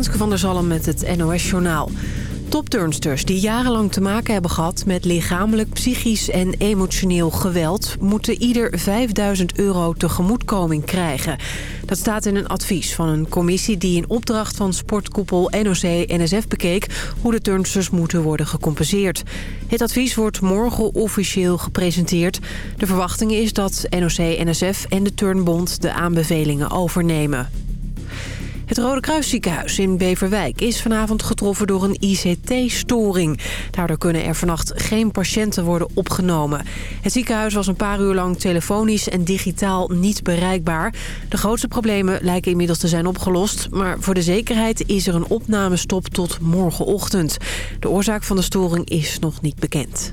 Renske van der Zalm met het NOS Journaal. Topturnsters die jarenlang te maken hebben gehad met lichamelijk, psychisch en emotioneel geweld... moeten ieder 5000 euro tegemoetkoming krijgen. Dat staat in een advies van een commissie die in opdracht van sportkoepel NOC-NSF bekeek... hoe de turnsters moeten worden gecompenseerd. Het advies wordt morgen officieel gepresenteerd. De verwachting is dat NOC-NSF en de Turnbond de aanbevelingen overnemen. Het Rode Kruisziekenhuis in Beverwijk is vanavond getroffen door een ICT-storing. Daardoor kunnen er vannacht geen patiënten worden opgenomen. Het ziekenhuis was een paar uur lang telefonisch en digitaal niet bereikbaar. De grootste problemen lijken inmiddels te zijn opgelost. Maar voor de zekerheid is er een opnamestop tot morgenochtend. De oorzaak van de storing is nog niet bekend.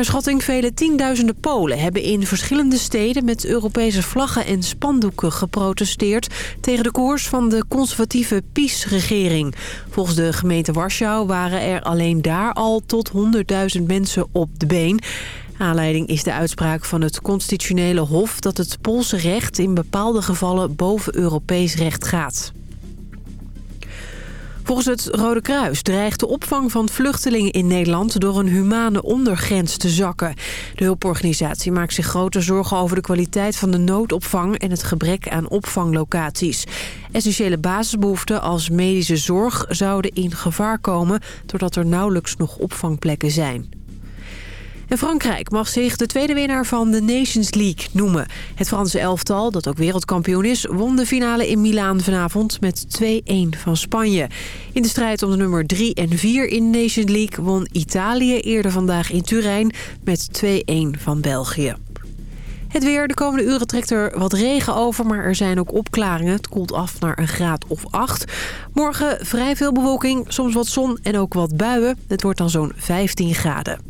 Naar schatting vele tienduizenden Polen hebben in verschillende steden met Europese vlaggen en spandoeken geprotesteerd tegen de koers van de conservatieve PiS-regering. Volgens de gemeente Warschau waren er alleen daar al tot 100.000 mensen op de been. Aanleiding is de uitspraak van het constitutionele hof dat het Poolse recht in bepaalde gevallen boven Europees recht gaat. Volgens het Rode Kruis dreigt de opvang van vluchtelingen in Nederland... door een humane ondergrens te zakken. De hulporganisatie maakt zich grote zorgen over de kwaliteit van de noodopvang... en het gebrek aan opvanglocaties. Essentiële basisbehoeften als medische zorg zouden in gevaar komen... doordat er nauwelijks nog opvangplekken zijn. En Frankrijk mag zich de tweede winnaar van de Nations League noemen. Het Franse elftal, dat ook wereldkampioen is... won de finale in Milaan vanavond met 2-1 van Spanje. In de strijd om de nummer 3 en 4 in de Nations League... won Italië eerder vandaag in Turijn met 2-1 van België. Het weer, de komende uren trekt er wat regen over, maar er zijn ook opklaringen. Het koelt af naar een graad of 8. Morgen vrij veel bewolking, soms wat zon en ook wat buien. Het wordt dan zo'n 15 graden.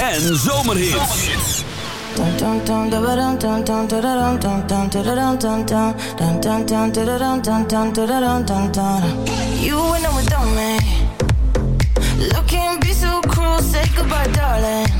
En zomerhits. You went on without me Looking be so cruel, say goodbye darling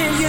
The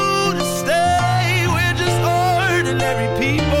ordinary people.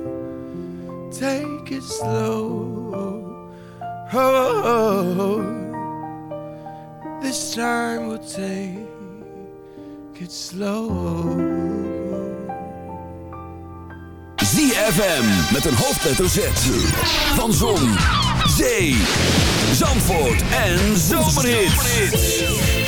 Take it slow. Oh, this time we'll take it slow. ZFM met een hoofdletter Z. Van Zon, Zee, Zandvoort en Zomerhits.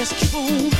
just true.